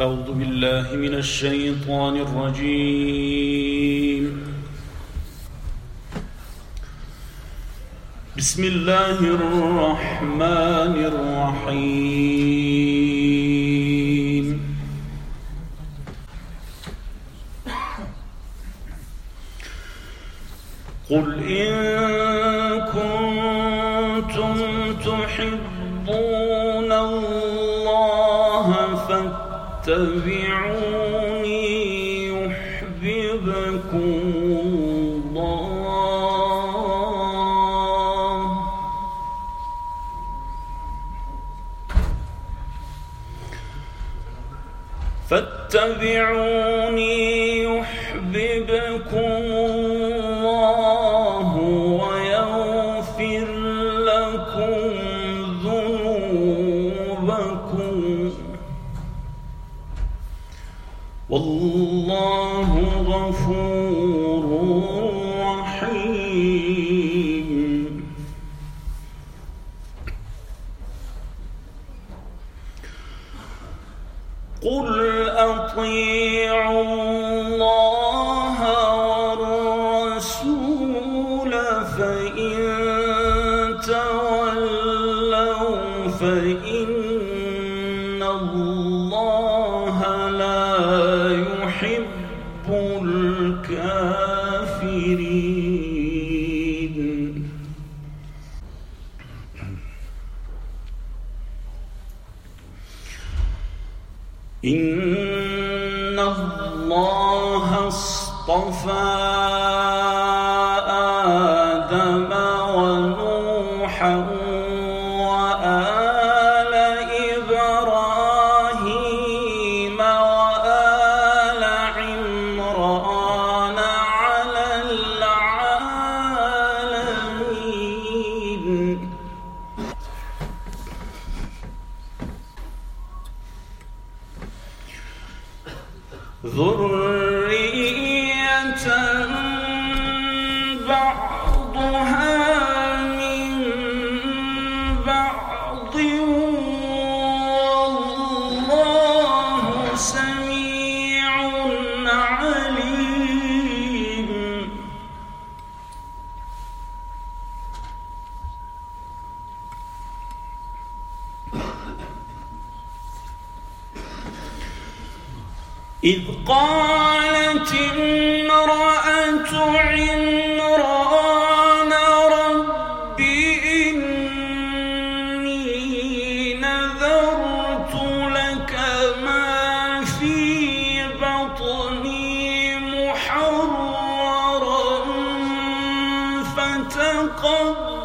أعوذ بالله من الشيطان الرجيم. بسم الله الرحمن الرحيم. قل إن فاتبعوني يحببكم الله. فاتبعوني يحببكم الكافرين. إن الله اصطفى Zor إذ قالت امرأة عمران رب إني نذرت لك ما في بطني محررا فتقبل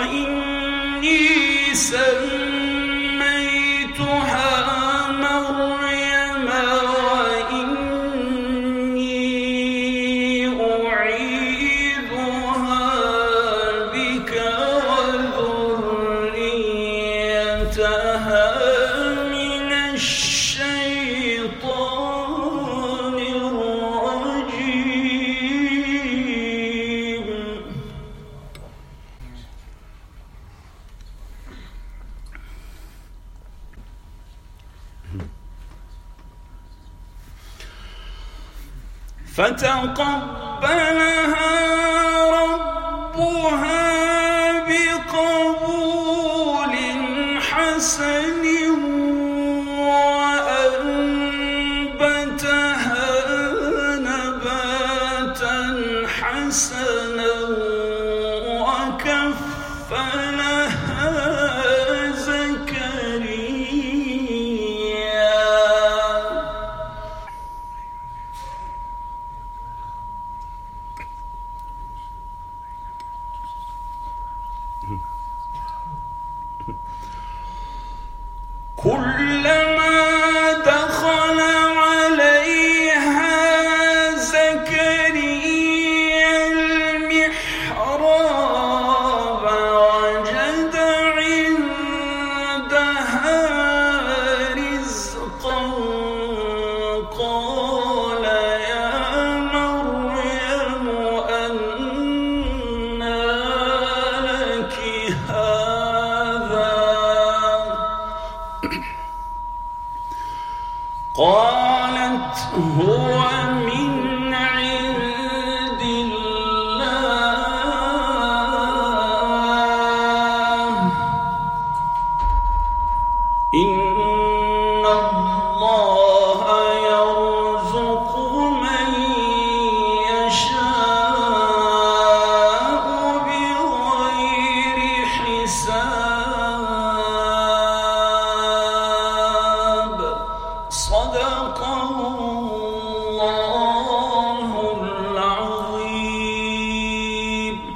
وإني سميتها فتقبلها ربها بقبول حسن وأنبتها نباتا حسنا وكفلها قالت هو من عند الله. إن